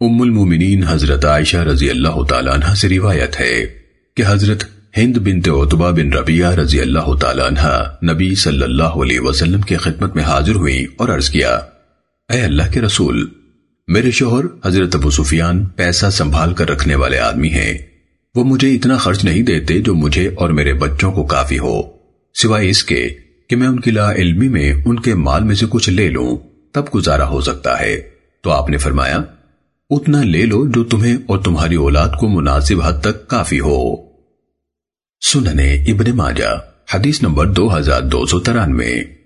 ام المومنین حضرت عائشہ رضی اللہ تعالیٰ عنہ سے روایت ہے کہ حضرت ہند بنت عطبہ بن ربیہ رضی اللہ تعالیٰ عنہ نبی صلی اللہ علیہ وسلم کی خدمت میں حاضر ہوئی اور عرض کیا، اے اللہ کے رسول، میرے شوہر حضرت ابو سفیان پیسہ سنبھال کر رکھنے والے آدمی ہیں۔ وہ مجھے اتنا خرچ نہیں دیتے جو مجھے اور میرے بچوں کو کافی ہو۔ سوائے اس کے کہ میں ان کی لا علمی میں ان کے مال میں سے کچھ لے لوں، تب گزارا ہو سکتا ہے۔ تو آپ نے فرمایا اتنا لے لو جو تمہیں اور تمہاری اولاد کو مناسب حد تک کافی ہو۔ سننے ابن ماجہ، حدیث نمبر دو ہزار دو سو ترانوے۔